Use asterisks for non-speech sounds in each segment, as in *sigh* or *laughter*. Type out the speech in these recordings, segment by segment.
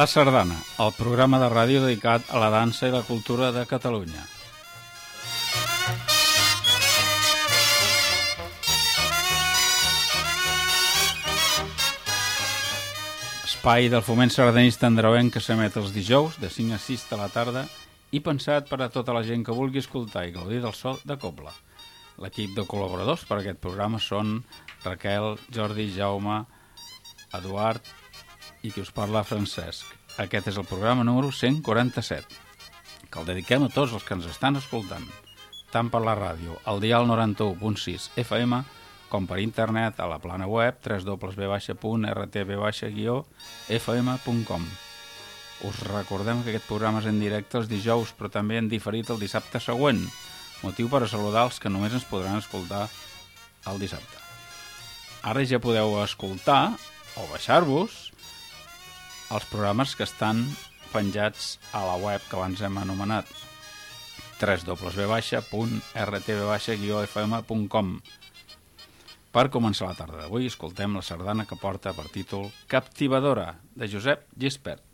La Sardana, el programa de ràdio dedicat a la dansa i la cultura de Catalunya. Espai del foment sardanista andreuenc que s'emet els dijous de 5 a 6 de la tarda i pensat per a tota la gent que vulgui escoltar i gaudir del so de Cobla. L'equip de col·laboradors per a aquest programa són Raquel, Jordi, Jaume, Eduard i qui us parla, Francesc. Aquest és el programa número 147, que el dediquem a tots els que ens estan escoltant, tant per la ràdio, al dial 91.6 FM, com per internet a la plana web www.rtb-fm.com. Us recordem que aquest programa és en directe els dijous, però també en diferit el dissabte següent, motiu per a saludar els que només ens podran escoltar el dissabte. Ara ja podeu escoltar o baixar-vos els programes que estan penjats a la web que abans hem anomenat www.rtb-fm.com Per començar la tarda d'avui, escoltem la sardana que porta per títol Captivadora, de Josep Gispert.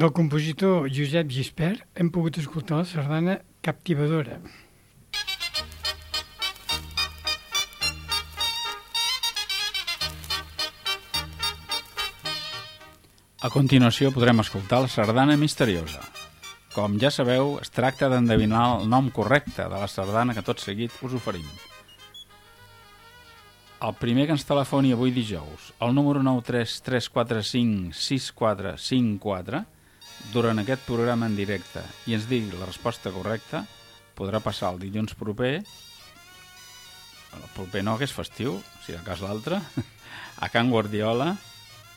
Del compositor Josep Gispert hem pogut escoltar la sardana Captivadora. A continuació podrem escoltar la sardana misteriosa. Com ja sabeu, es tracta d'endevinar el nom correcte de la sardana que tot seguit us oferim. El primer que ens telefoni avui dijous, el número 933456454, durant aquest programa en directe i ens digui la resposta correcta, podrà passar el dilluns proper, el proper no, que és festiu, si de cas l'altre, *laughs* a Can Guardiola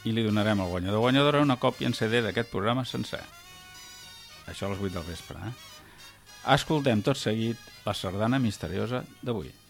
i li donarem al guanyador guanyadora una còpia en CD d'aquest programa sencer. Això a les 8 del vespre, eh? Escoltem tot seguit la sardana misteriosa d'avui.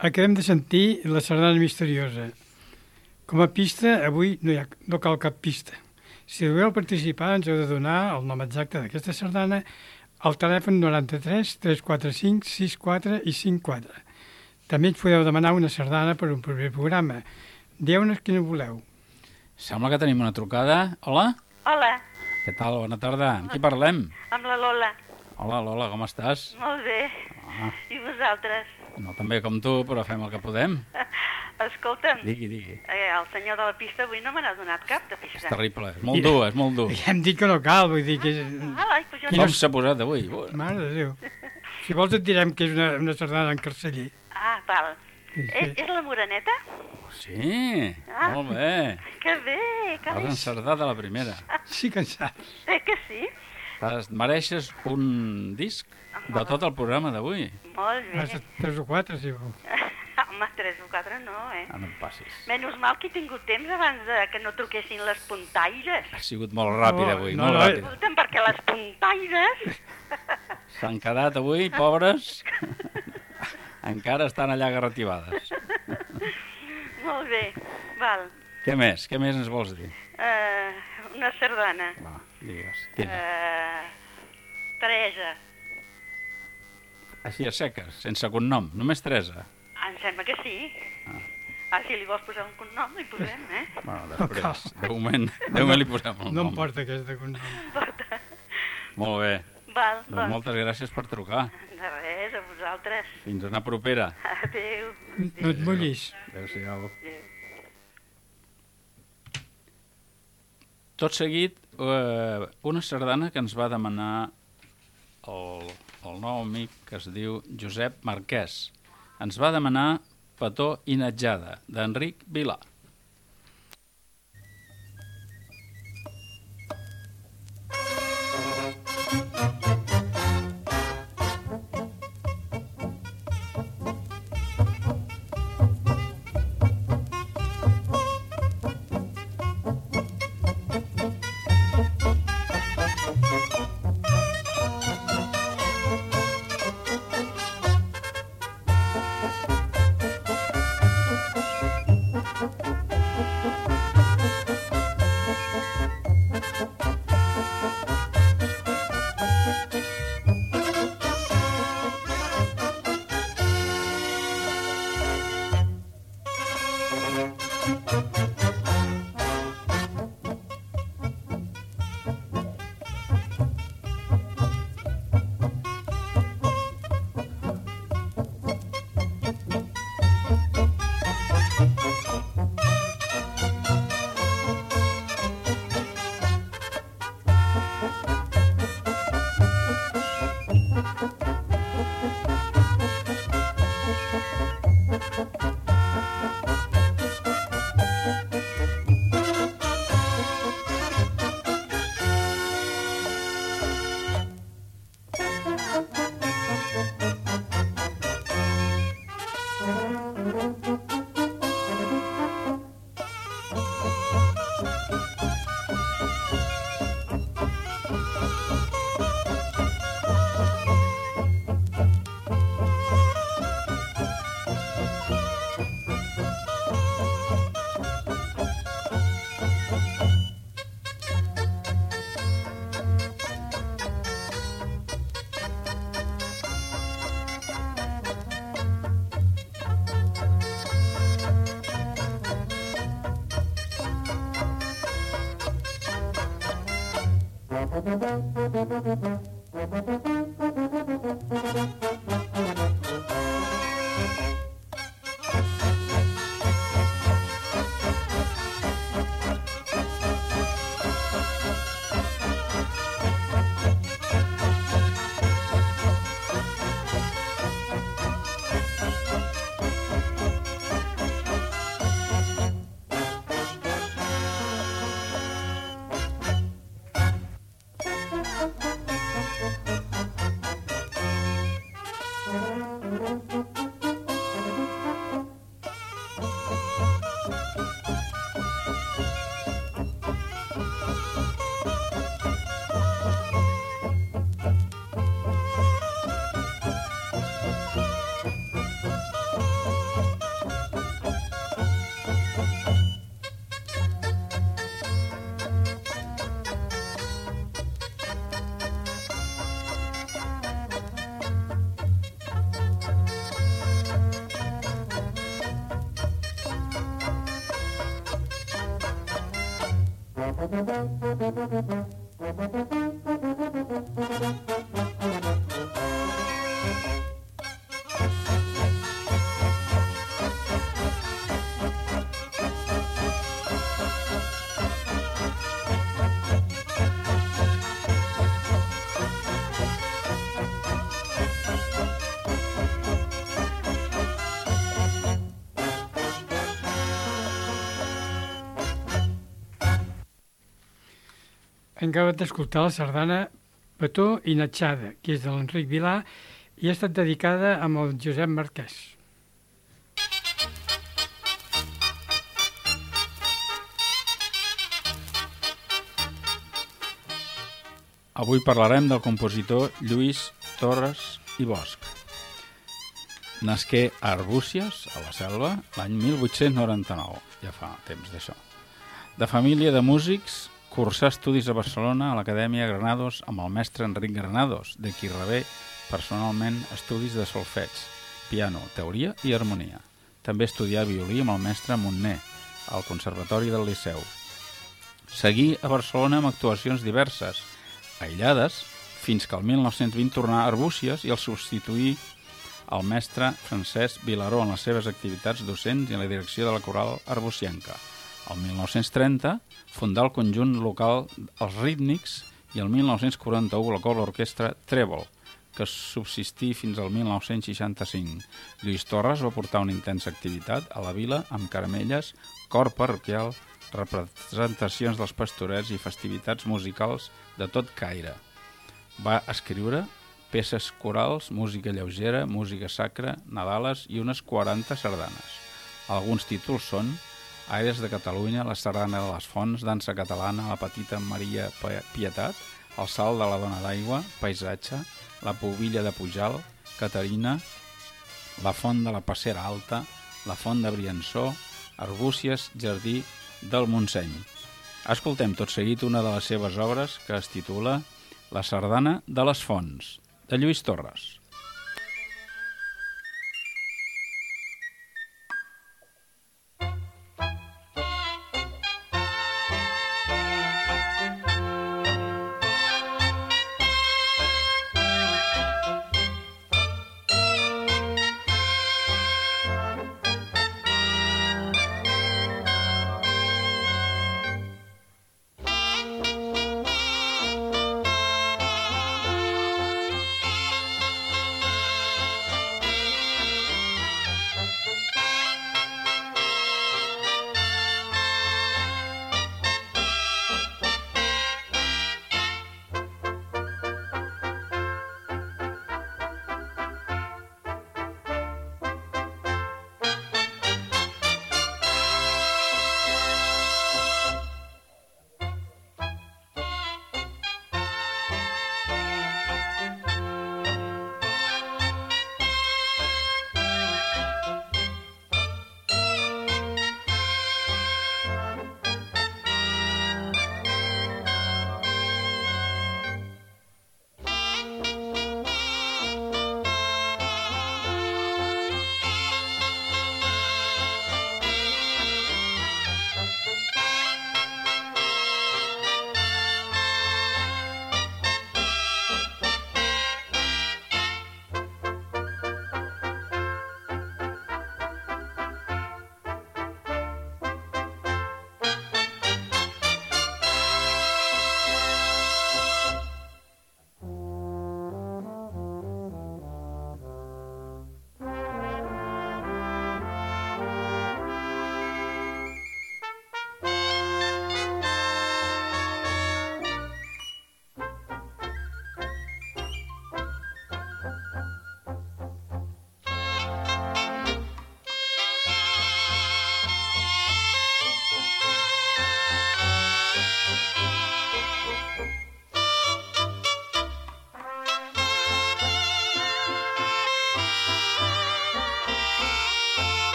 Acabem de sentir la sardana misteriosa. Com a pista, avui no, hi ha, no cal cap pista. Si voleu participar, ens heu de donar el nom exacte d'aquesta sardana al telèfon 93 345 64 i 54. També ens podeu demanar una sardana per un proper programa. Dieu-nos quina voleu. Sembla que tenim una trucada. Hola? Hola, Què tal? Bona tarda. Amb qui parlem? amb la Lola. Hola, Lola, com estàs? Molt bé. Ah, I vosaltres? No tan bé com tu, però fem el que podem. *laughs* Escolta'm, Digui, digui. eh, el senyor de la pista avui no me n'ha donat cap de És pista. terrible, és molt dur, és molt dur. Ja hem dit que no cal, vull dir que... És... Ai, pues jo Com s'ha posat avui? Ui, Mare de Déu. Si vols et direm que és una, una sardana en carceller. Ah, val. Sí, És, sí. és la Moreneta? Sí, Ah. molt bé. Que bé, que Has bé. encertat a la primera. Sí que en saps. *laughs* Eh que sí? T'has- Mereixes un disc de tot el programa d'avui. Molt bé. Has tres o quatre, si vols. *laughs* Home, tres o quatre no, eh? Ah, no em passis. Menys mal que he tingut temps abans de que no truquessin les puntaires. Ha sigut molt ràpid No, avui, no, molt no, ràpid. Escolta'm, perquè les puntaires... *laughs* S'han quedat avui, pobres. *laughs* Encara estan allà garrativades. Molt bé, val. Què més? Què més ens vols dir? Uh, una sardana. Va, digues. Quina? Uh, Teresa. Així a seques, sense cognom, només Teresa. Em sembla que sí. Ah. Ah, si li vols posar un cognom, li posem, eh? Bueno, No després, de moment, de moment li posem el No nom. em porta aquesta cognom. Porta. Molt bé. Val, Doncs val. moltes gràcies per trucar. De res, a vosaltres. Fins una propera. Adéu. No et mullis. Adéu-siau. Adéu. Tot seguit, eh, una sardana que ens va demanar el, el nou amic que es diu Josep Marquès. Ens va demanar Petó i Natjada, d'Enric Vilà. Acabat d'escoltar la sardana Petó i Natxada, que és de l'Enric Vilà i ha estat dedicada amb el Josep Marquès. Avui parlarem del compositor Lluís Torres i Bosch. Nasqué a Arbúcies, a la Selva, l'any 1899, ja fa temps d'això. De família de músics, cursà estudis a Barcelona a l'Acadèmia Granados amb el mestre Enric Granados, de qui rebé personalment estudis de solfeig, piano, teoria i harmonia. També estudià violí amb el mestre Montner, al Conservatori del Liceu. Seguí a Barcelona amb actuacions diverses, aïllades, fins que el 1920 tornà a Arbúcies i el substituí el mestre Francesc Vilaró en les seves activitats docents i en la direcció de la coral arbucienca. El 1930 fundà el conjunt local Els Rítmics i el 1941 la col l'orquestra Trèvol, que subsistí fins al 1965. Lluís Torres va portar una intensa activitat a la vila amb caramelles, cor parroquial, representacions dels pastorets i festivitats musicals de tot caire. Va escriure peces corals, música lleugera, música sacra, nadales i unes 40 sardanes. Alguns títols són Aires de Catalunya, la Sardana de les Fonts, Dansa Catalana, la Petita Maria Pietat, El Salt de la Dona d'Aigua, Paisatge, La Pobilla de Pujal, Caterina, La Font de la Passera Alta, La Font de Briançó, Arbúcies, Jardí del Montseny. Escoltem tot seguit una de les seves obres que es titula La Sardana de les Fonts, de Lluís Torres.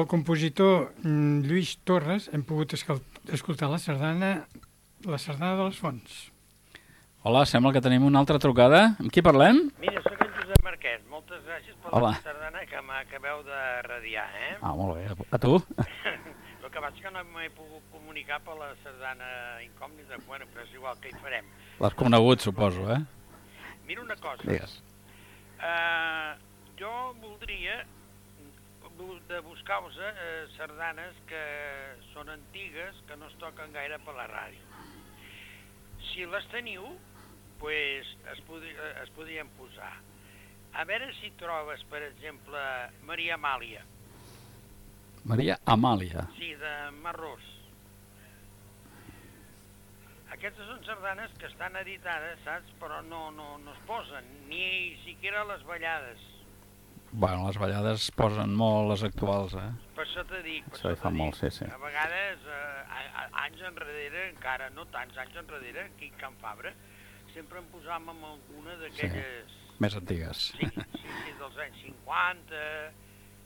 Del compositor mm, Lluís Torres hem pogut escoltar la sardana, la sardana de les fonts. Hola, sembla que tenim una altra trucada. Amb qui parlem? Mira, sóc en Josep Marquès. Moltes gràcies per Hola. la sardana que m'acabeu de radiar, eh? Ah, molt bé. A tu? *laughs* El que passa que no m'he pogut comunicar per la sardana incògnita, bueno, però és igual, que hi farem. L'has conegut, suposo, eh? Mira una cosa, Digues. uh, jo voldria de buscar-vos uh, sardanes que són antigues, que no es toquen gaire per la ràdio. Si les teniu, pues, es, podri, eh, es podrien posar. A veure si trobes, per exemple, Maria Amàlia, Maria Amàlia. sí, de Marrós. Aquestes són sardanes que estan editades, saps? Però no, no, no es posen, ni siquiera les ballades. Bueno, les ballades posen molt les actuals, eh? Per això t'he dit, per Això hi això fa molt, sí, sí. A vegades, eh, anys enrere, encara no tants anys enrere, aquí a Can Fabra, sempre em posàvem amb alguna d'aquelles... Més antigues. Sí, sí, sí, dels anys 50,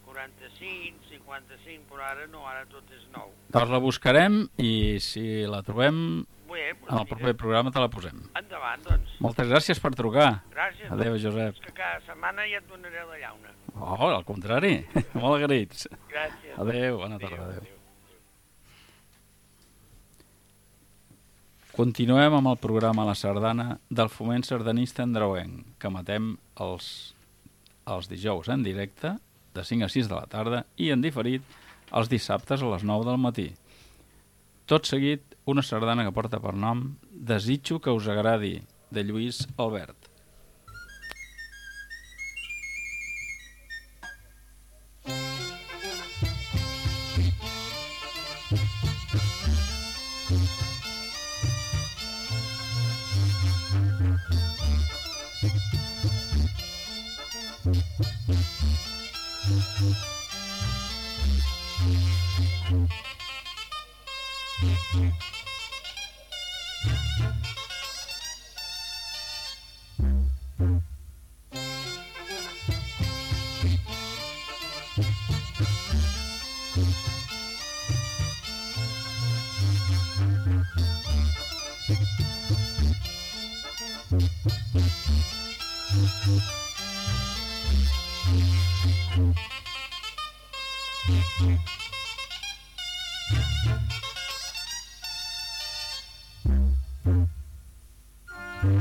45, 55, però ara no, ara tot és nou. Doncs la buscarem i si la trobem en el proper mira, programa te la posem. endavant, doncs. Moltes gràcies per trucar. Gràcies. Adéu, Josep. És que cada setmana ja et donaré la llauna. Oh, al contrari. *laughs* molt agraïts. Gràcies. Adéu, bona tarda. Adéu. Continuem amb el programa La Sardana del foment sardanista andreuenc, que matem els, els dijous en directe, de 5 a 6 de la tarda, i en diferit els dissabtes a les 9 del matí. Tot seguit, una sardana que porta per nom Desitjo que us agradi, de Lluís Albert. Thank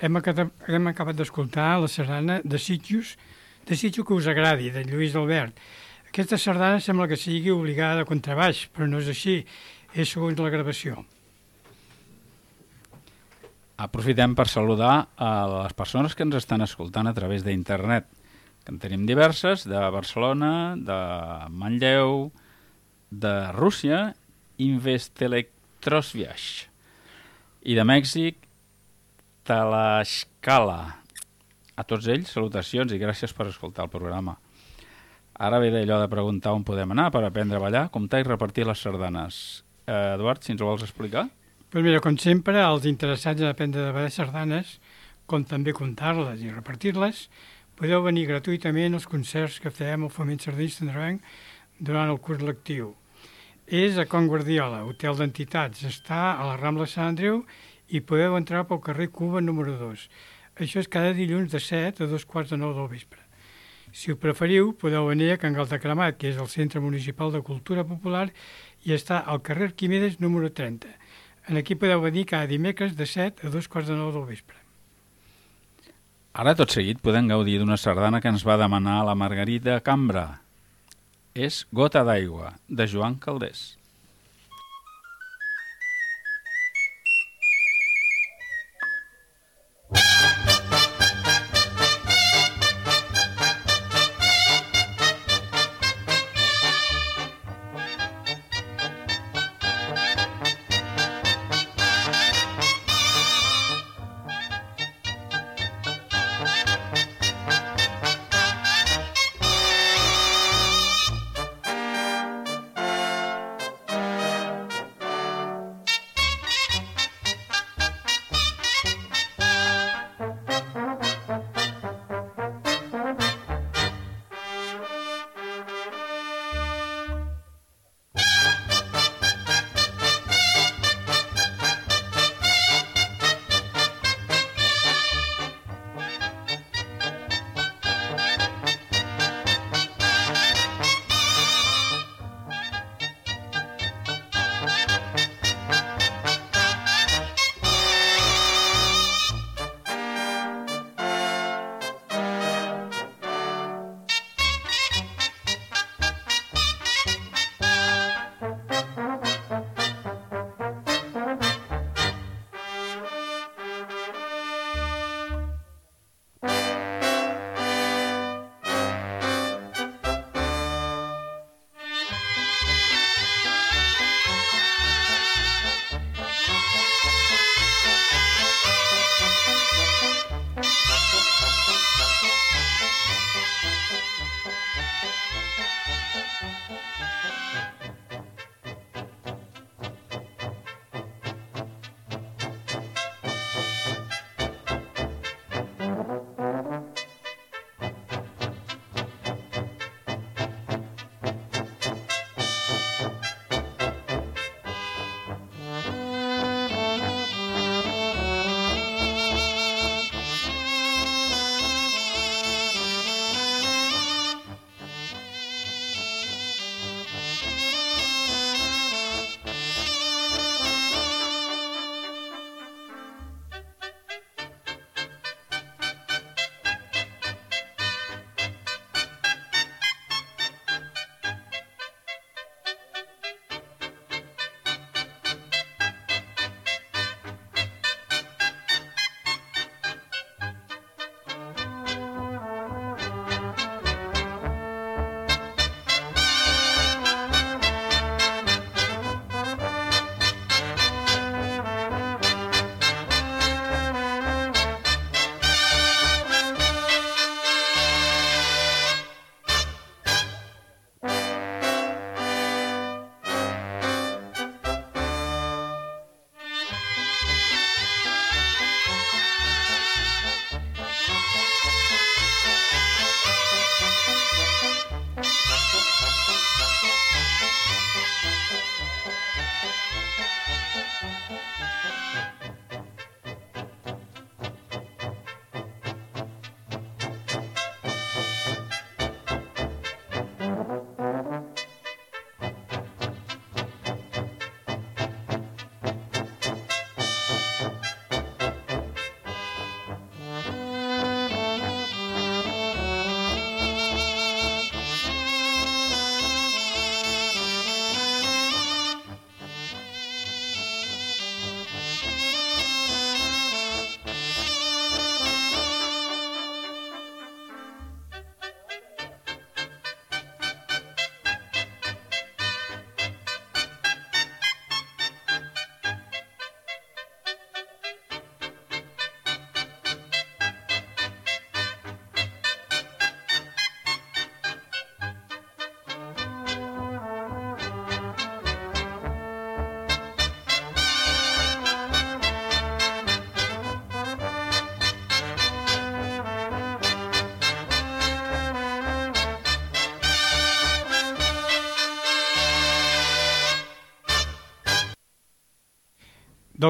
Hem acabat, hem acabat d'escoltar la sardana de Sitges, de Sitges que us agradi, de Lluís Albert. Aquesta sardana sembla que sigui obligada a contrabaix, però no és així, és segons la gravació. Aprofitem per saludar a les persones que ens estan escoltant a través d'internet, que en tenim diverses, de Barcelona, de Manlleu, de Rússia, Investelektrosviaix, i de Mèxic, Tlaxcala. A tots ells, salutacions i gràcies per escoltar el programa. Ara ve d'allò de preguntar on podem anar per aprendre a ballar, comptar i repartir les sardanes. Eh, Eduard, si ens ho vols explicar? Pues mira, com sempre, els interessats en aprendre a ballar sardanes, com també comptar-les i repartir-les, podeu venir gratuïtament als concerts que fem al Foment Sardanista Androvenc durant el curs lectiu. És a Con Guardiola, hotel d'entitats. Està a la Rambla Sant Andreu i podeu entrar pel carrer Cuba número 2. Això és cada dilluns de 7 a dos quarts de 9 del vespre. Si ho preferiu, podeu venir a Can Cremat, que és el Centre Municipal de Cultura Popular i està al carrer Quimedes número 30. En aquí podeu venir cada dimecres de 7 a dos quarts de 9 del vespre. Ara, tot seguit, podem gaudir d'una sardana que ens va demanar la Margarita Cambra. És Gota d'aigua, de Joan Caldés.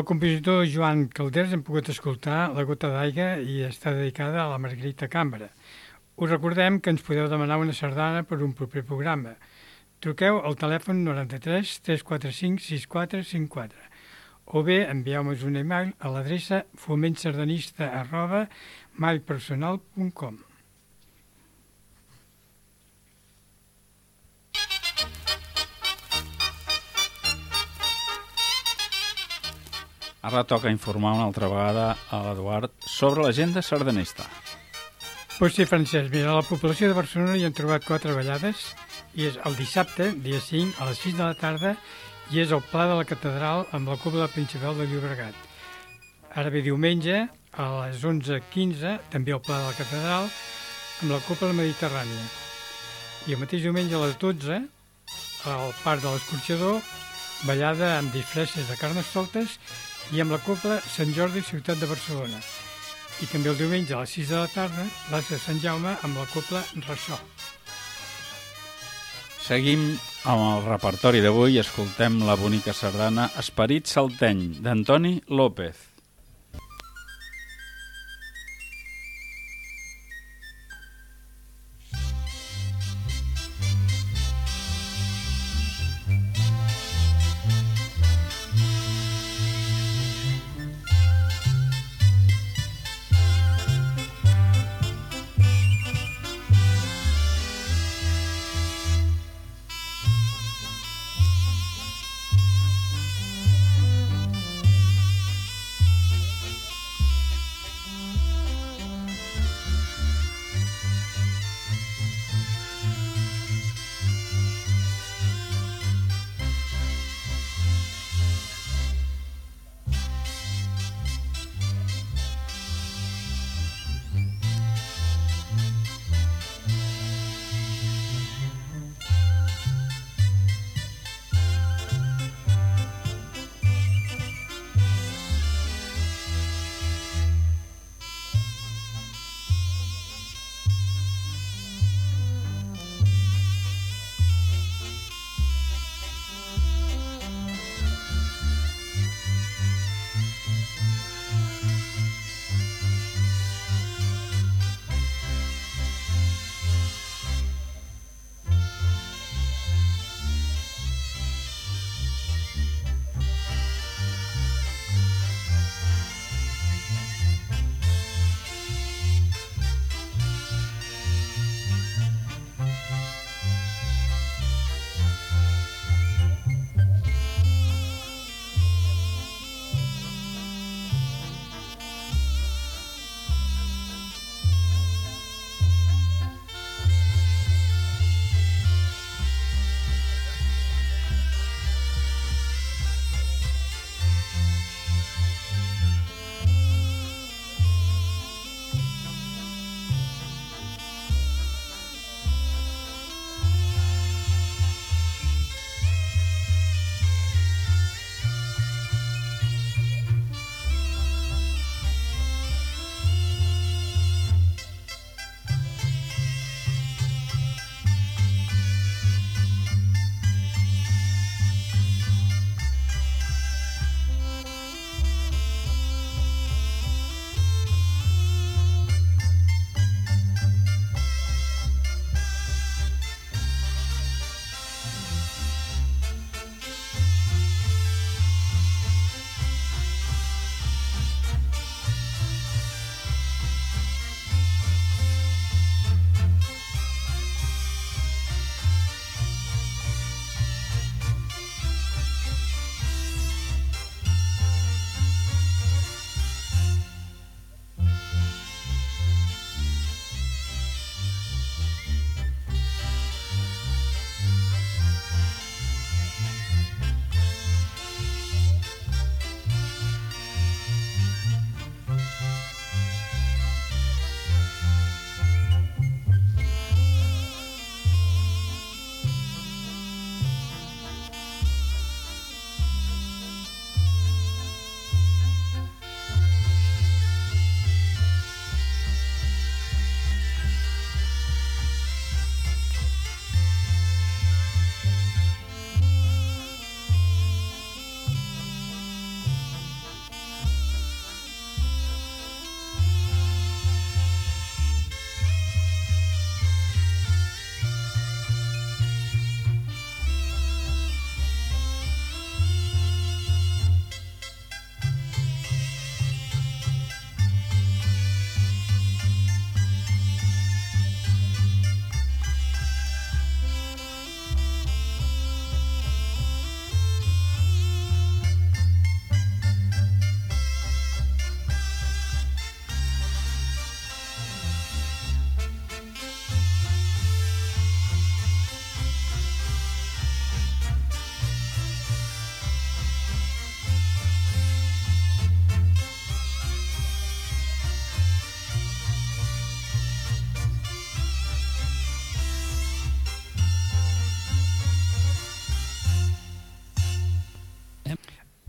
Del compositor Joan Calders hem pogut escoltar La gota d'aigua i està dedicada a la Margarita Cambra. Us recordem que ens podeu demanar una sardana per un proper programa. Truqueu al telèfon 93 345 6454 o bé envieu-nos un email a l'adreça fomentsardanista arroba mailpersonal.com Ara toca informar una altra vegada a l'Eduard sobre l'agenda sardanista. Pues sí, Francesc, mira, a la població de Barcelona hi han trobat quatre ballades i és el dissabte, dia 5, a les 6 de la tarda, i és el Pla de la Catedral amb la cúpula principal de Llobregat. Ara ve diumenge, a les 11.15, també el Pla de la Catedral, amb la cúpula mediterrània. I el mateix diumenge a les 12, al Parc de l'Escorxador, ballada amb disfresses de carnes soltes i amb la copla Sant Jordi Ciutat de Barcelona. I també el diumenge a les 6 de la tarda, de Sant Jaume amb la copla Ressò. Seguim amb el repertori d'avui i escoltem la bonica sardana Esperit Salteny, d'Antoni López.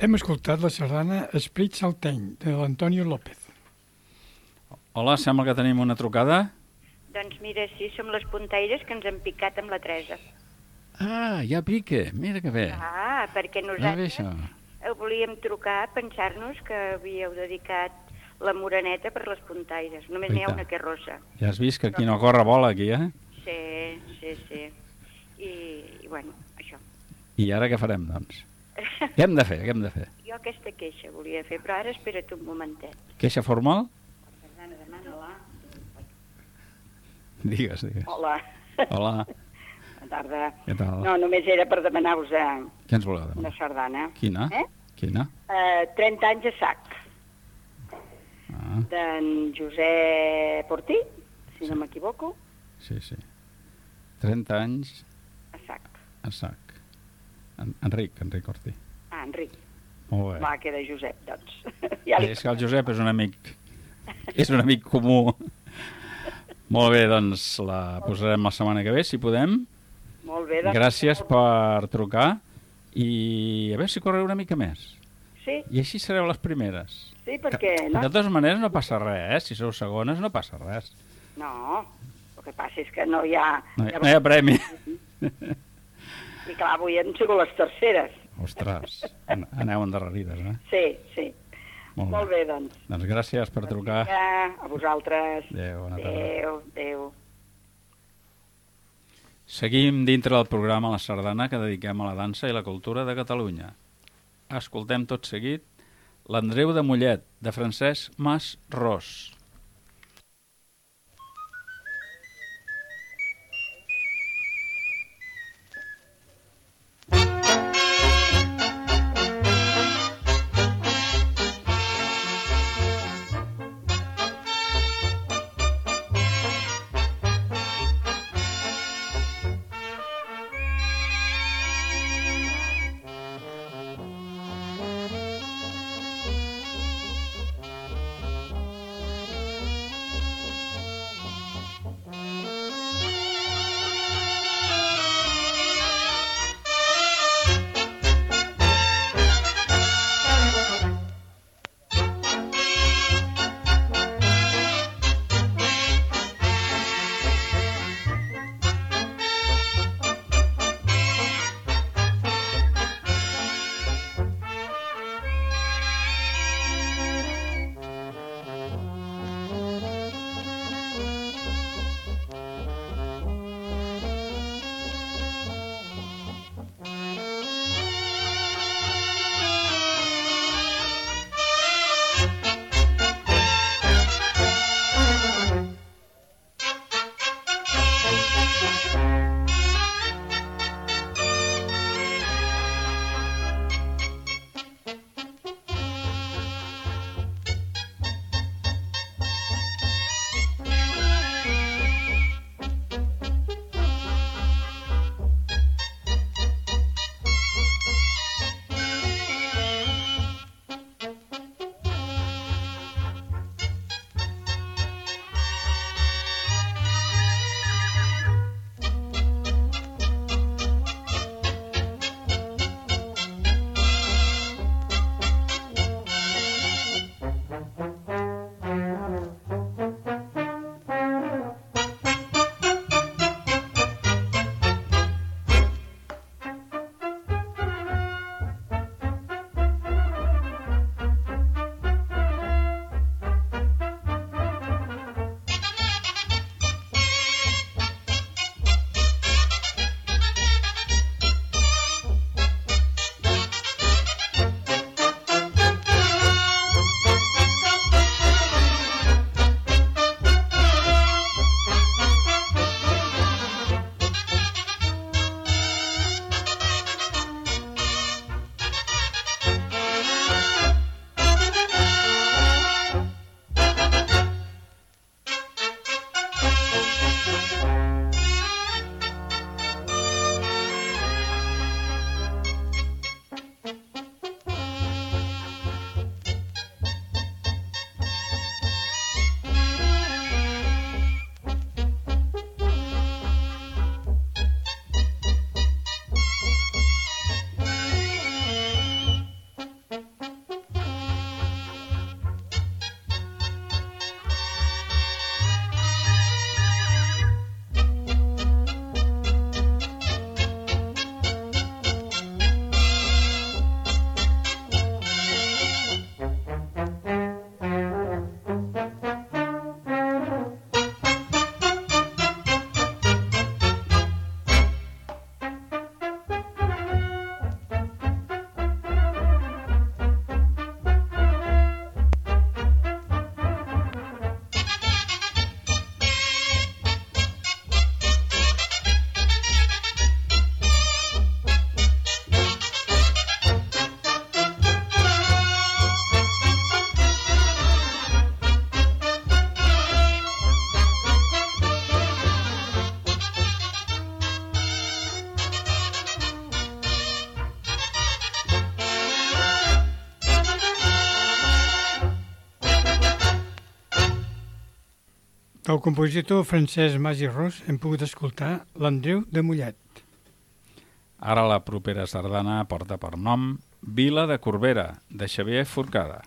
Hem escoltat la sardana Esprit Salteny, de l'Antonio López. Hola, sembla que tenim una trucada. Doncs mira, sí, som les puntaires que ens han picat amb la Teresa. Ah, ja pique, mira que bé. Ah, perquè nosaltres eh, volíem trucar, pensar-nos que havíeu dedicat la moreneta per les puntaires. Només n'hi ha una que és rossa. Ja has vist que qui no corre vola aquí, eh? Sí, sí, sí. I, i bueno, això. I ara què farem, doncs? *laughs* Què hem de fer? Què hem de fer? Jo aquesta queixa volia fer, però ara espera't un momentet. Queixa formal? Perdona, demana-la. Digues, digues. Hola. Hola, *laughs* Bona tarda. què tal? No, només era per demanar-vos eh, Què ens voleu una demanar? sardana. Quina? Eh? Quina? Eh, 30 anys a sac, Ah, d'en Josep Portí, si no m'equivoco, sí, sí. 30 anys a sac. a sac. En, Enric, Enric Ortí. Ah, Enric. Molt bé. Va, que era Josep, doncs. ja li... És que el Josep és un amic, és un amic comú. Molt bé, doncs la posarem la setmana que ve, si podem. Molt bé. Doncs, Gràcies per trucar i a veure si correu una mica més. Sí, I així sereu les primeres. sí, perquè... De No, totes maneres no passa res, eh? Si sou segones no passa res. no, el que passa és que no hi ha... No hi, no hi ha premi. I clar, avui han sigut les terceres. Ostres, an- aneu endarrerides, eh? Sí, sí. Molt, Molt bé, doncs. Doncs gràcies per trucar. Ja, a vosaltres. Adéu, bona tarda. Adéu, adéu. Seguim dintre del programa La Sardana que dediquem a la dansa i la cultura de Catalunya. Escoltem tot seguit l'Andreu de Mollet, de Francesc Mas Ros. Del compositor Francesc Mas i Ros hem pogut escoltar l'Andreu de Mollet. Ara la propera sardana porta per nom Vila de Corbera, de Xavier Forcada.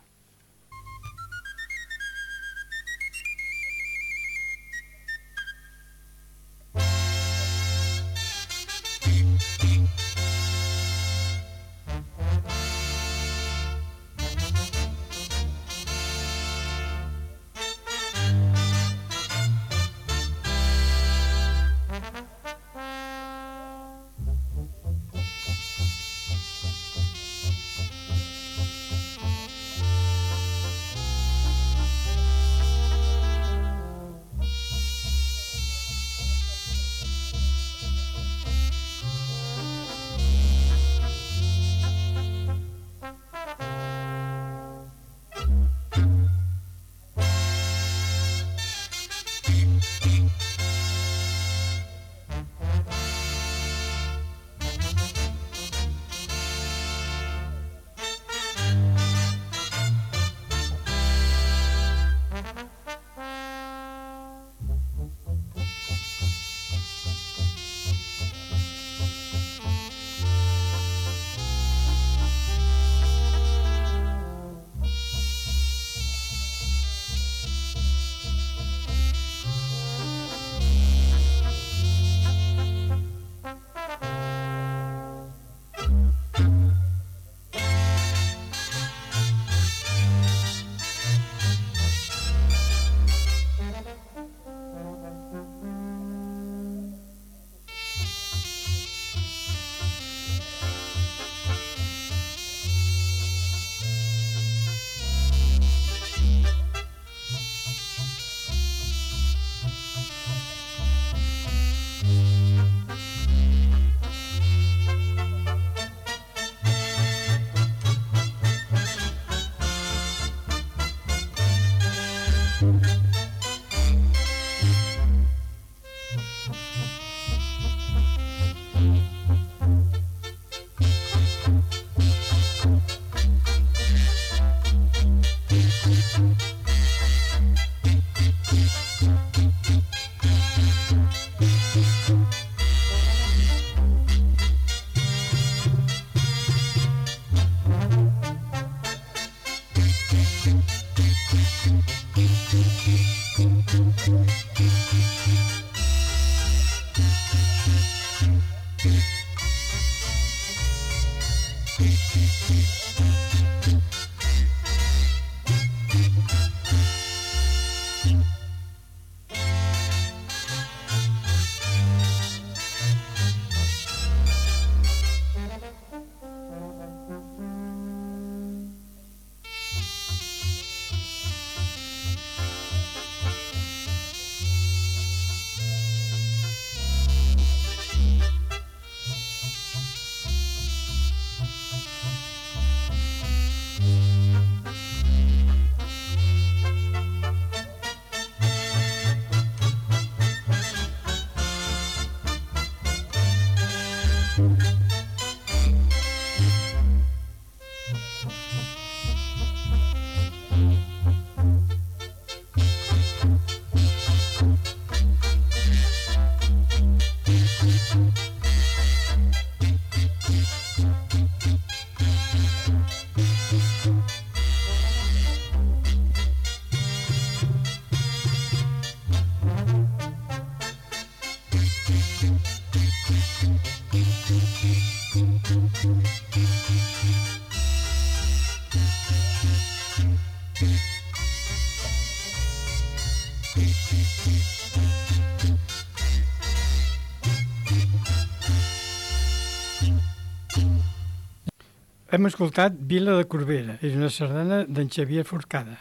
Hem escoltat Vila de Corbera, és una sardana d'en Xavier Forcada.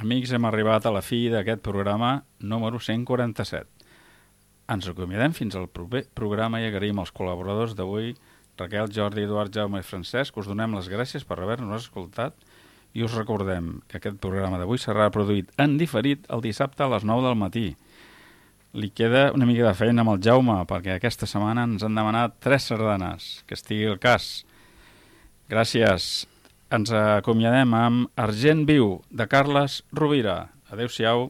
Amics, hem arribat a la fi d'aquest programa número 147. Ens acomiadem fins al proper programa i agraïm als col·laboradors d'avui, Raquel, Jordi, Eduard, Jaume i Francesc. Us donem les gràcies per haver-nos escoltat i us recordem que aquest programa d'avui serà produït en diferit el dissabte a les 9 del matí. Li queda una mica de feina amb el Jaume, perquè aquesta setmana ens han demanat tres sardanes, que estigui el cas. Gràcies. Ens acomiadem amb Argent Viu, de Carles Rovira. Adéu-siau.